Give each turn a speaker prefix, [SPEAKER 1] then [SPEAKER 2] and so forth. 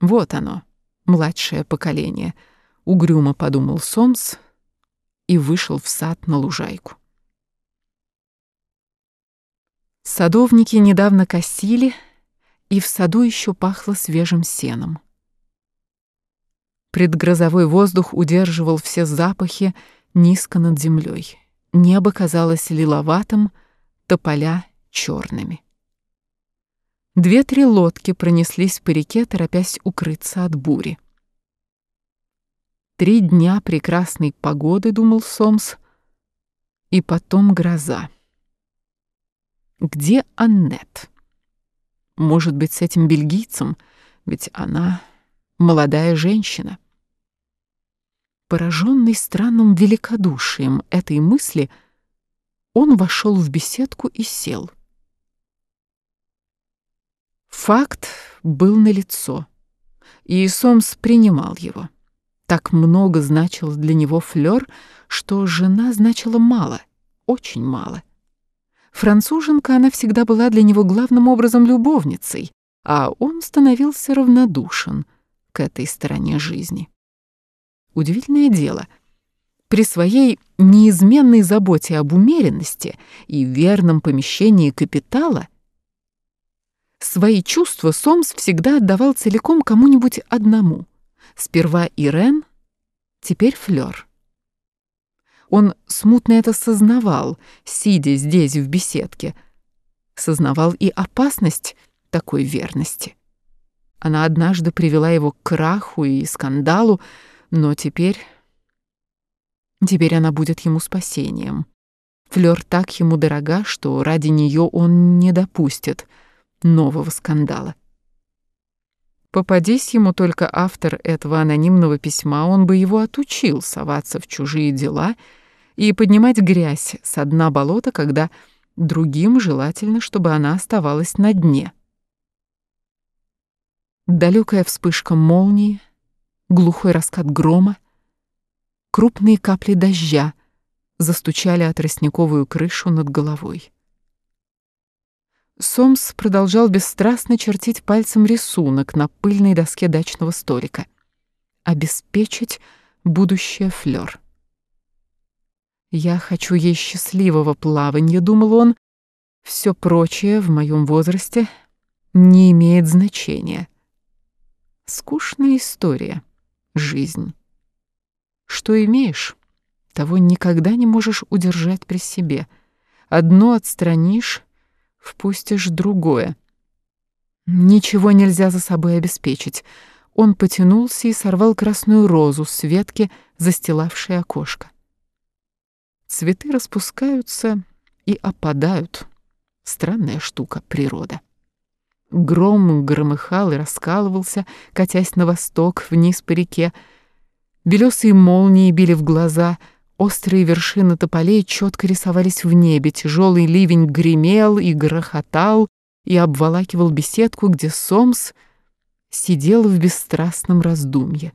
[SPEAKER 1] Вот оно, младшее поколение, угрюмо подумал Сомс и вышел в сад на лужайку. Садовники недавно косили, и в саду еще пахло свежим сеном. Предгрозовой воздух удерживал все запахи низко над землей. Небо казалось лиловатым, тополя — черными. Две-три лодки пронеслись по реке, торопясь укрыться от бури. Три дня прекрасной погоды, думал Сомс, и потом гроза. Где Аннет? Может быть, с этим бельгийцем, ведь она молодая женщина. Пораженный странным великодушием этой мысли, он вошел в беседку и сел. Факт был налицо, и Сомс принимал его. Так много значил для него Флёр, что жена значила мало, очень мало. Француженка она всегда была для него главным образом любовницей, а он становился равнодушен к этой стороне жизни. Удивительное дело, при своей неизменной заботе об умеренности и верном помещении капитала свои чувства Сомс всегда отдавал целиком кому-нибудь одному. Сперва Ирен, теперь Флёр. Он смутно это сознавал, сидя здесь в беседке. Сознавал и опасность такой верности. Она однажды привела его к краху и скандалу, но теперь... Теперь она будет ему спасением. Флёр так ему дорога, что ради нее он не допустит нового скандала. Попадись ему только автор этого анонимного письма, он бы его отучил соваться в чужие дела и поднимать грязь со дна болота, когда другим желательно, чтобы она оставалась на дне. Далекая вспышка молнии, глухой раскат грома, крупные капли дождя застучали о тростниковую крышу над головой. Сомс продолжал бесстрастно чертить пальцем рисунок на пыльной доске дачного столика. Обеспечить будущее флёр. «Я хочу ей счастливого плавания», — думал он. «Все прочее в моем возрасте не имеет значения». Скучная история. Жизнь. Что имеешь, того никогда не можешь удержать при себе. Одно отстранишь, впустишь другое. Ничего нельзя за собой обеспечить. Он потянулся и сорвал красную розу с ветки, застилавшей окошко. Цветы распускаются и опадают. Странная штука природа. Гром громыхал и раскалывался, катясь на восток, вниз по реке. Белесые молнии били в глаза — Острые вершины тополей четко рисовались в небе, тяжелый ливень гремел и грохотал и обволакивал беседку, где Сомс сидел в бесстрастном раздумье.